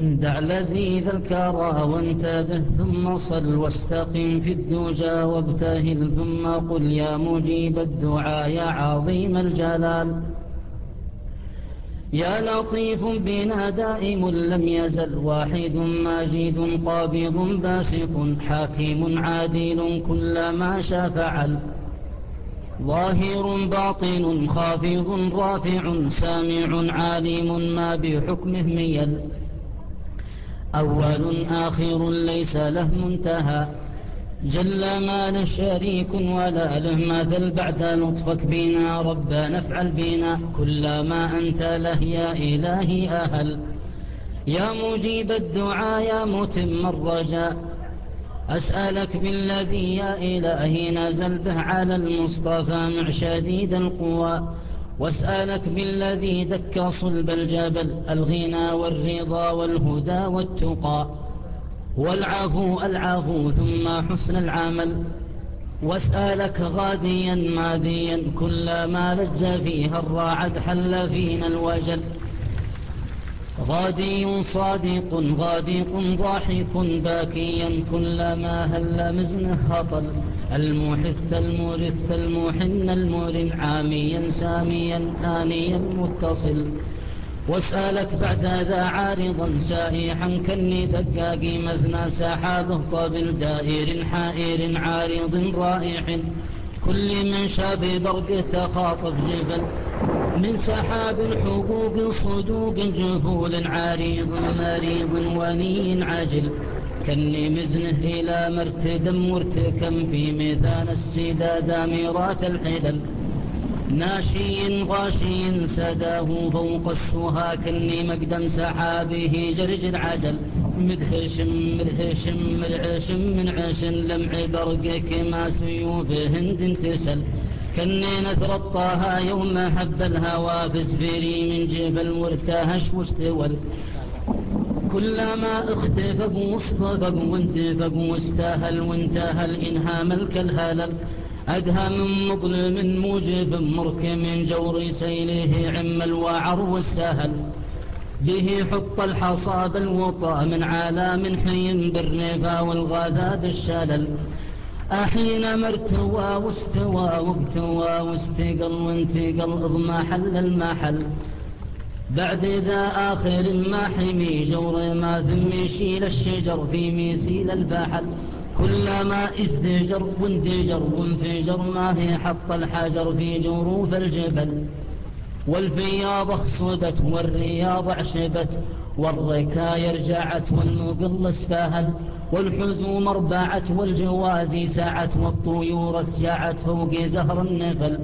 دع لذيذ الكرى وانتبه ثم صل واستقم في الدجى وابتهل ثم قل يا مجيب الدعاء يا عظيم الجلال. يا لطيف بنا دائم لم يزل واحد ماجد قابض باسط حاكم عادل كلما شاء فعل ظاهر باطن خافض رافع سامع عالم ما بحكمه ميل. أول آخر ليس له منتهى. جل ما شريك ولا له مثل بعد لطفك بنا رب نفعل بنا. كل ما أنت له يا إلهي أهل. يا مجيب الدعاء يا متم الرجاء. أسألك بالذي يا إلهي نزل به على المصطفى مع شديد القوى. واسألك بالذي دك صلب الجبل الغنى والرضا والهدى والتقى. والعفو العفو ثم حسن العمل. واسألك غاديا ماديا كل ما لج فيها الراعد حل فينا الوجل. غادي صادق غادق ضاحك باكيا كلما هل مزنه هطل المحث المورث المحن المورن عاميا ساميا آنيا متصل. واسألك بعد ذا عارضا سائحا كني دقاقي مثنى سحابه طبل دائر حائر عارض رائح كل من شاب برقه تخاطف جبل من سحاب حقوق صدوق جفول عريض مريض وني عجل كني مزنه إلى مرتدم مرتكم في ميثان السداد ميرات الحلل. ناشي غاشي سداه فوق السها كني مقدم سحابه جرج العجل. مدهش مدهش مرعش من عش لمع برقك ما سيوف هند تسل كني الطه يوم هب الهوى فزفري من جبل وارتهش واستول كلما اختفق واصطفق وانتفق واستاهل وانتهل إنها ملك الهلل. أدهى من مظلم موجب مركم جور سيله عم الوعر والسهل به حط الحصى بالوطى من عالم حي بالرفا والغاذا بالشلل. أحين مرتوى واستوى واقتوى واستقل وانتقل اضمى حل المحل. بعد ذا آخر ما حمي جور ما ثم يشيل الشجر في ميسيل البحل. كلما ازدجر واندجر وانفجر ما في حط الحجر في جروف الجبل والفياض اخصبت والرياض عشبت والركايا رجعت والنقل استاهل والحزوم أربعت والجوازي سعت والطيور أسيعت فوق زهر النفل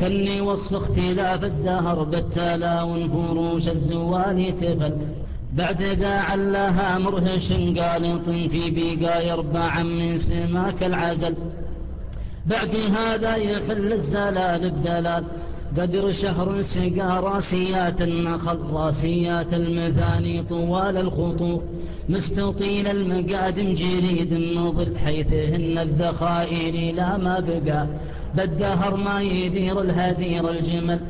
كني وصف اختلاف الزهر بالتلاون فروش الزوال تفل بعد ذا علاها مرهش قالط في بيقا يربع من سماك العزل بعد هذا يحل الزلال بدلال. قدر شهر سقى راسيات النخل راسيات المثاني طوال الخطوط. مستطيل المقادم جريد النظل حيثهن الذخائر لا ما بقى. بالدهر ما يدير الهدير الجمل.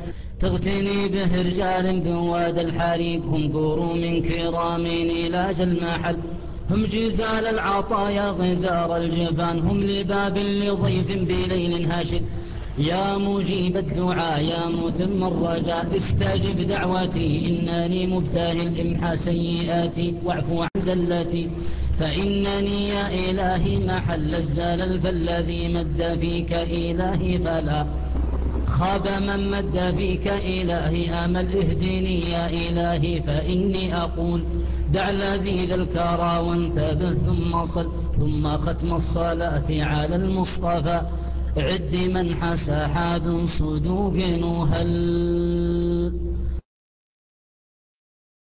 تغتني به رجال بواد الحريق هم قوروا من كرامين إلى المحل. هم جزال العطايا غزار الجبان. هم لباب لضيف بليل هاشد يا مجيب الدعاء يا متم الرجاء. استجب دعوتي إنني مبتهل امحى سيئاتي واعفو عن زلتي فإنني يا إلهي محل الزلل فالذي مد فيك إلهي فلا. خاب من مد فيك إلهي آمل اهدني يا إلهي فإني أقول دع لذيذ الكرى وانتبه ثم صل ثم ختم الصلاة على المصطفى. عد من حسى حاد صدوق وهل